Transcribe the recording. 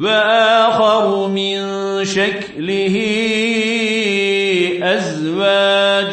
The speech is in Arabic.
وآخر من شكله أزواج